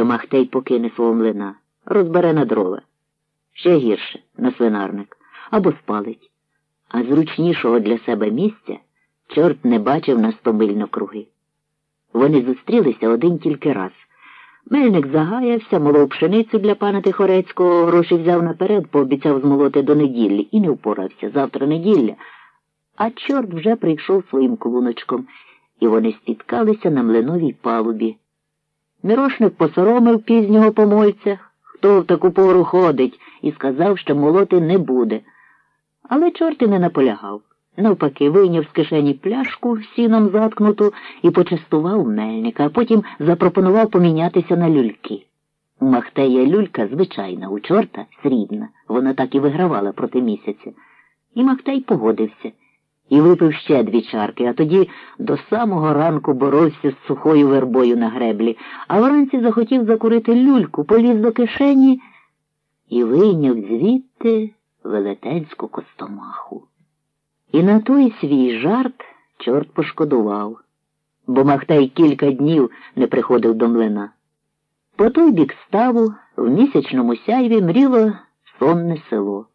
що Махтей покине свого млина, розбере на дрова. Ще гірше на свинарник або спалить. А зручнішого для себе місця чорт не бачив на сто миль круги. Вони зустрілися один тільки раз. Мельник загаявся, молов пшеницю для пана Тихорецького, гроші взяв наперед, пообіцяв змолоти до неділі і не впорався. Завтра неділя. А чорт вже прийшов своїм клуночком, і вони спіткалися на млиновій палубі. Мірошник посоромив пізнього помольця, хто в таку пору ходить, і сказав, що молоти не буде. Але чорт і не наполягав. Навпаки, вийняв з кишені пляшку сіном заткнуту і почастував мельника, а потім запропонував помінятися на люльки. У Махтея люлька звичайна, у чорта срібна. Вона так і вигравала проти місяця. І Махтей погодився і випив ще дві чарки, а тоді до самого ранку боровся з сухою вербою на греблі, а вранці захотів закурити люльку, поліз до кишені і вийняв звідти велетенську костомаху. І на той свій жарт чорт пошкодував, бо Махтай кілька днів не приходив до млина. По той бік ставу в місячному сяйві мріло сонне село.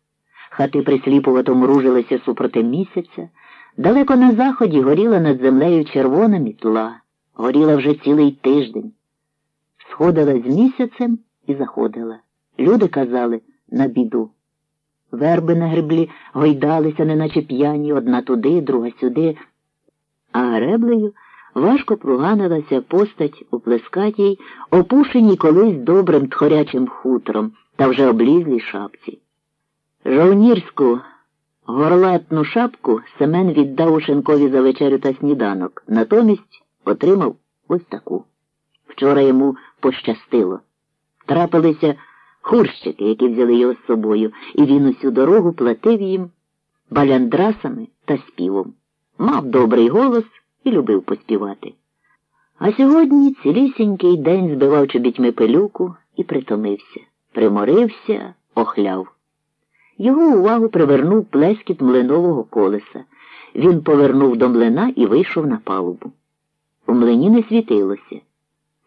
Хати присліпувато мружилися супроти місяця. Далеко на заході горіла над землею червона мітла, горіла вже цілий тиждень. Сходила з місяцем і заходила. Люди казали на біду. Верби на греблі гойдалися, неначе п'яні, одна туди, друга сюди, а греблею важко проганилася постать у плескатій, опушеній колись добрим тхорячим хутором та вже облізлій шапці. Жовнірську горлатну шапку Семен віддав Ушенкові за вечерю та сніданок, натомість отримав ось таку. Вчора йому пощастило. Трапилися хурщики, які взяли його з собою, і він усю дорогу платив їм баляндрасами та співом. Мав добрий голос і любив поспівати. А сьогодні цілісінький день збивав чобітьми пилюку і притомився, приморився, охляв. Його увагу привернув плескіт млинового колеса. Він повернув до млина і вийшов на палубу. У млині не світилося.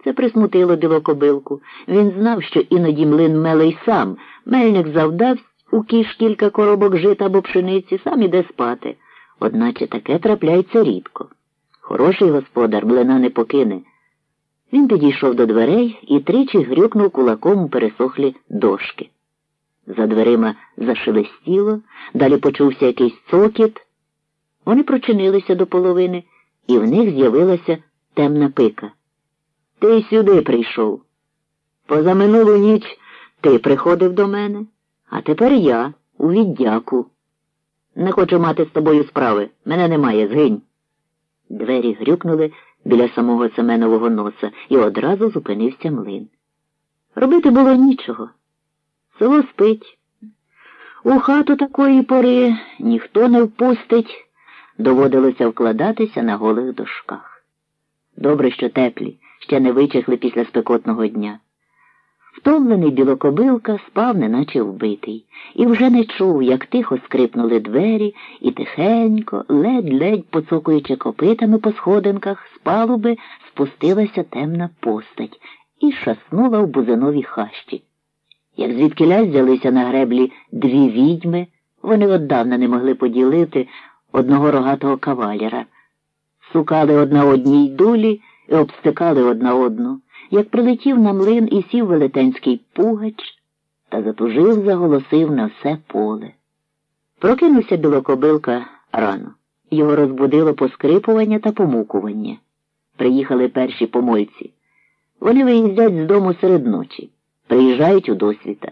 Це присмутило білокобилку. Він знав, що іноді млин мелий сам. Мельник завдав у кіш кілька коробок жита або пшениці, сам іде спати. Одначе таке трапляється рідко. Хороший господар млина не покине. Він підійшов до дверей і тричі грюкнув кулаком у пересохлі дошки. За дверима зашелестіло, далі почувся якийсь цокіт. Вони прочинилися до половини, і в них з'явилася темна пика. Ти сюди прийшов. Позаминулу ніч ти приходив до мене, а тепер я у віддяку. Не хочу мати з тобою справи. Мене немає, згинь. Двері грюкнули біля самого Семенового носа і одразу зупинився млин. Робити було нічого. Село спить. У хату такої пори ніхто не впустить, доводилося вкладатися на голих дошках. Добре, що теплі, ще не вичехли після спекотного дня. Втомлений білокобилка спав, неначе вбитий, і вже не чув, як тихо скрипнули двері, і тихенько, ледь-ледь поцокуючи копитами по сходинках, з палуби спустилася темна постать і шаснула в бузиновій хащі. Як звідкиля взялися на греблі дві відьми, вони оддавна не могли поділити одного рогатого кавалера, сукали одна одній дулі і обстикали одна одну, як прилетів на млин і сів велетенський пугач та затужив, заголосив на все поле. Прокинувся білокобилка рано. Його розбудило поскрипування та помукування. Приїхали перші помольці. Вони виїздять з дому серед ночі приїжджають у досвіта.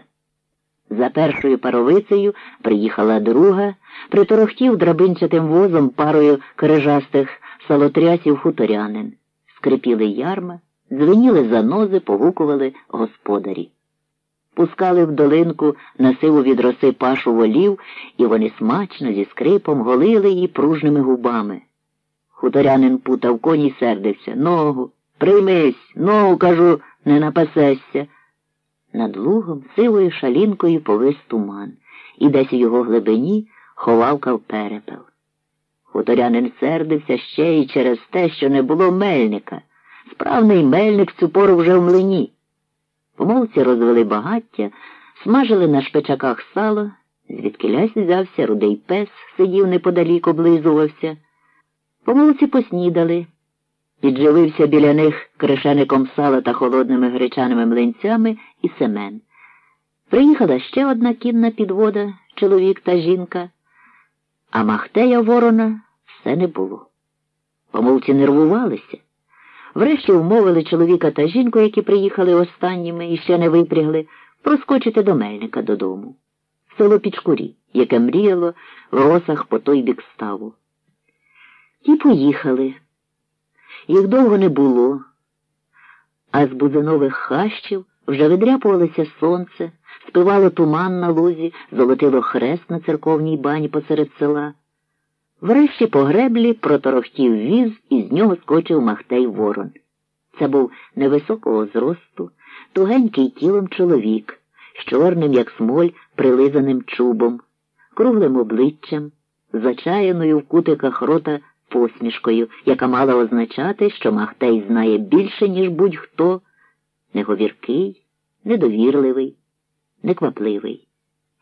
За першою паровицею приїхала друга, приторохтів драбинчатим возом парою крижастих салотрясів хуторянин. Скрипіли ярма, дзвеніли занози, погукували господарі. Пускали в долинку на сиву від роси пашу волів, і вони смачно зі скрипом голили її пружними губами. Хуторянин путав коні сердився. Ногу, приймись, ногу, кажу, не напасешся. Над лугом сивою шалінкою повис туман, і десь у його глибині ховавкав перепел. Хуторянин сердився ще й через те, що не було мельника. Справний мельник цю пору вже в млині. Помолці розвели багаття, смажили на шпичаках сало, звідкилясь взявся рудий пес, сидів неподалік, облизувався. Помолці поснідали. Підживився біля них кришеником сала та холодними гречаними млинцями і Семен. Приїхала ще одна кінна підвода, чоловік та жінка, а Махтея Ворона все не було. Помолці нервувалися. Врешті вмовили чоловіка та жінку, які приїхали останніми і ще не випрягли, проскочити до мельника додому. Село Пічкурі, яке мріяло в росах по той бік ставу. Ті поїхали. Їх довго не було, а з бузинових хащів вже видряпувалося сонце, спивало туман на лузі, золотило хрест на церковній бані посеред села. Врешті по греблі проторохтів віз і з нього скочив Махтей Ворон. Це був невисокого зросту, тугенький тілом чоловік, з чорним, як смоль, прилизаним чубом, круглим обличчям, зачаяною в кутиках рота посмішкою, яка мала означати, що Махтей знає більше, ніж будь-хто, неговіркий, недовірливий, неквапливий.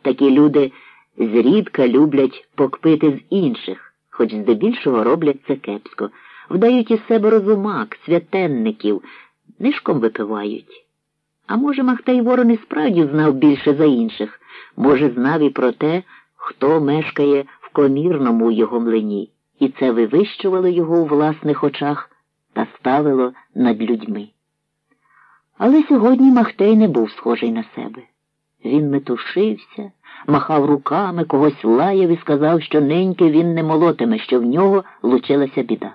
Такі люди зрідка люблять покпити з інших, хоч здебільшого роблять це кепсько, вдають із себе розумак, святенників, нишком випивають. А може, Махтай Ворон і справді знав більше за інших, може, знав і про те, хто мешкає в комірному його млині, і це вивищувало його у власних очах та ставило над людьми. Але сьогодні Махтей не був схожий на себе. Він метушився, махав руками, когось лаяв і сказав, що неньки він не молотиме, що в нього лучилася біда.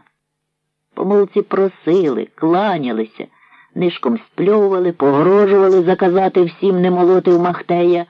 Помолці просили, кланялися, нишком спльовували, погрожували заказати всім не молоти в Махтея.